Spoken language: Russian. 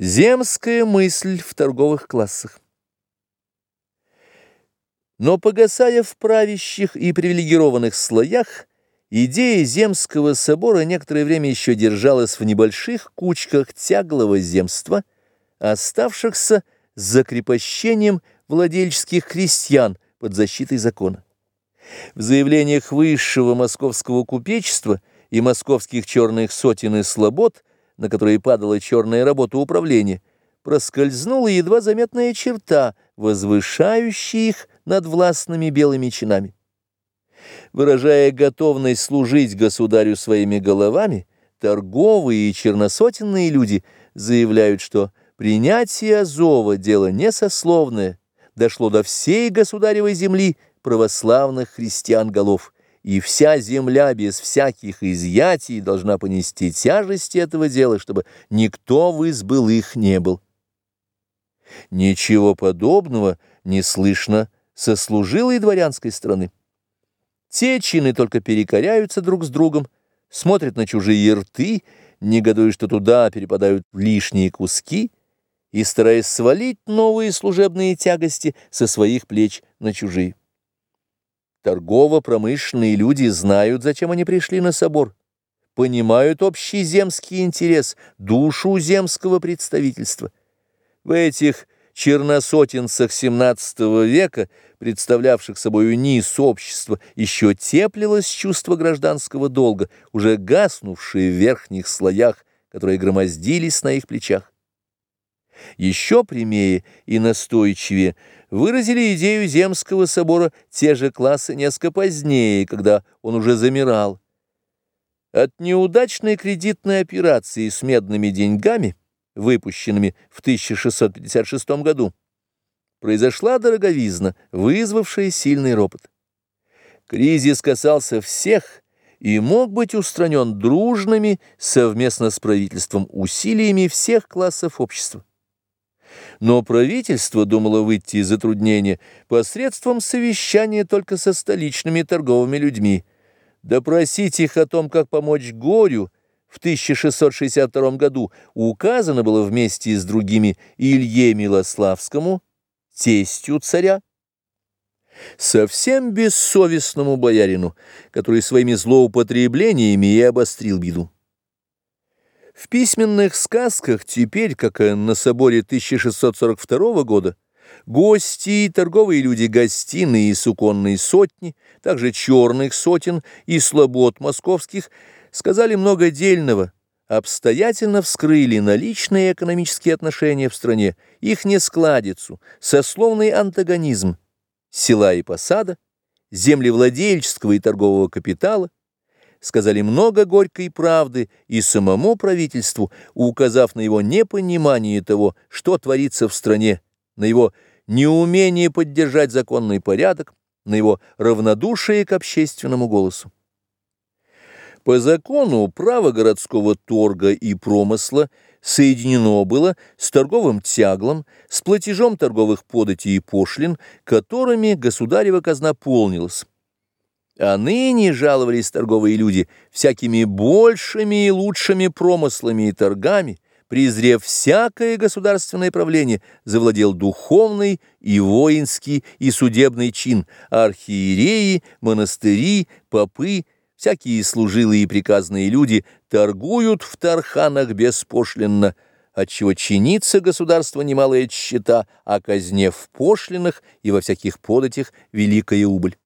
Земская мысль в торговых классах. Но погасая в правящих и привилегированных слоях, идея Земского собора некоторое время еще держалась в небольших кучках тяглого земства, оставшихся с закрепощением владельческих крестьян под защитой закона. В заявлениях высшего московского купечества и московских черных сотен и слобод на которые падала черная работа управления, проскользнула едва заметная черта, возвышающая их над властными белыми чинами. Выражая готовность служить государю своими головами, торговые и черносотенные люди заявляют, что принятие Азова – дело несословное, дошло до всей государевой земли православных христиан голов – и вся земля без всяких изъятий должна понести тяжести этого дела, чтобы никто в их не был. Ничего подобного не слышно со служилой дворянской страны. Те чины только перекоряются друг с другом, смотрят на чужие рты, негодуя, что туда перепадают лишние куски, и стараясь свалить новые служебные тягости со своих плеч на чужие. Торгово-промышленные люди знают, зачем они пришли на собор, понимают общий земский интерес, душу земского представительства. В этих черносотенцах XVII века, представлявших собою низ общества, еще теплилось чувство гражданского долга, уже гаснувшее в верхних слоях, которые громоздились на их плечах. Еще прямее и настойчивее выразили идею Земского собора те же классы несколько позднее, когда он уже замирал. От неудачной кредитной операции с медными деньгами, выпущенными в 1656 году, произошла дороговизна, вызвавшая сильный ропот. Кризис касался всех и мог быть устранен дружными совместно с правительством усилиями всех классов общества. Но правительство думало выйти из затруднения посредством совещания только со столичными торговыми людьми. Допросить их о том, как помочь горю, в 1662 году указано было вместе с другими Илье Милославскому, тестью царя, совсем бессовестному боярину, который своими злоупотреблениями и обострил беду. В письменных сказках теперь, как и на соборе 1642 года, гости и торговые люди гостиные и суконные сотни, также черных сотен и слобод московских, сказали много дельного, обстоятельно вскрыли наличные экономические отношения в стране, их нескладицу, сословный антагонизм села и посада, землевладельческого и торгового капитала, сказали много горькой правды и самому правительству, указав на его непонимание того, что творится в стране, на его неумение поддержать законный порядок, на его равнодушие к общественному голосу. По закону право городского торга и промысла соединено было с торговым тяглом, с платежом торговых податей и пошлин, которыми государева казна полнилась. А ныне жаловались торговые люди всякими большими и лучшими промыслами и торгами, презрев всякое государственное правление, завладел духовный и воинский и судебный чин, архиереи, монастыри, попы, всякие служилые и приказные люди торгуют в тарханах беспошлинно, отчего чинится государство немалая тщета, а казне в пошлинах и во всяких податях великая убыль.